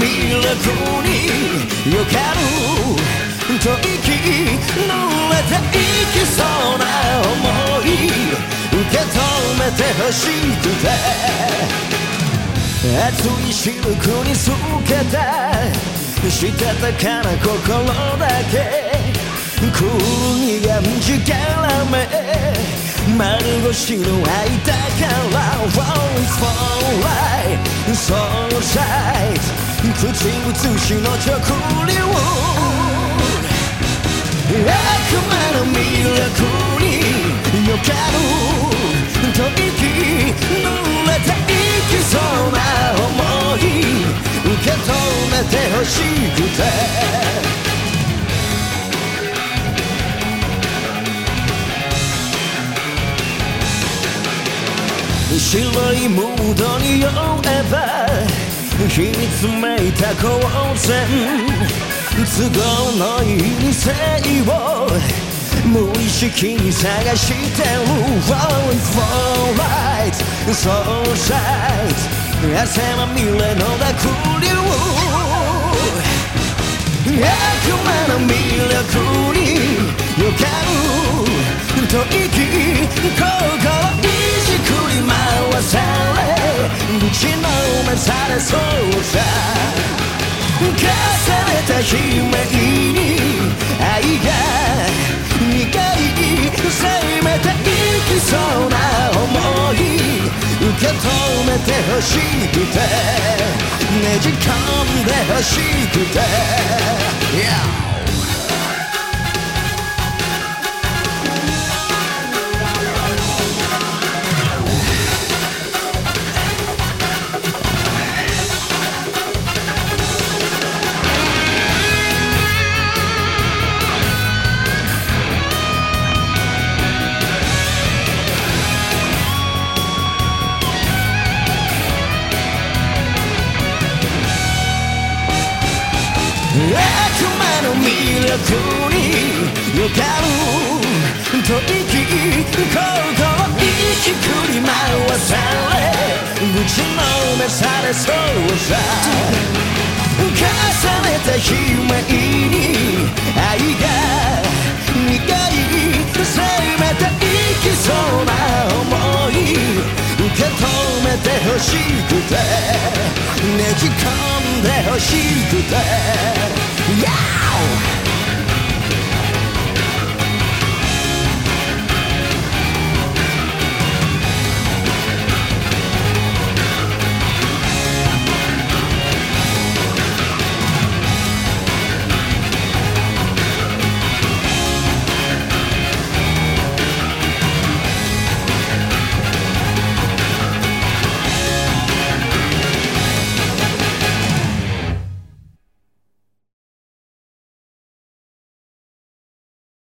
力によかると息濡れていきそうな想い受け止めてほしくて熱いシルクに透けたしたたかな心だけクールにがんじからめ丸腰の間から Rolling for light So tight 口移しの直流悪魔の魅力によかると息濡れていきそうな想い受け止めてほしくて。白いムードに酔えば火に詰めた光線都合のいい性を無意識に探してる Rolling for light So sight 汗まみれの濁流。悪魔の魅力によかると息れそうさ重ねた悲鳴に愛が苦いせめていきそうな想い。受け止めてほしくて。ねじ込んでほしくて、yeah! 魔の魅力によかると息心いじくり回され打ちのめされそうさ重ねた悲鳴に愛が苦いせめていきそうな想い。受け止めてほしくて。き込んでほしくて YOW!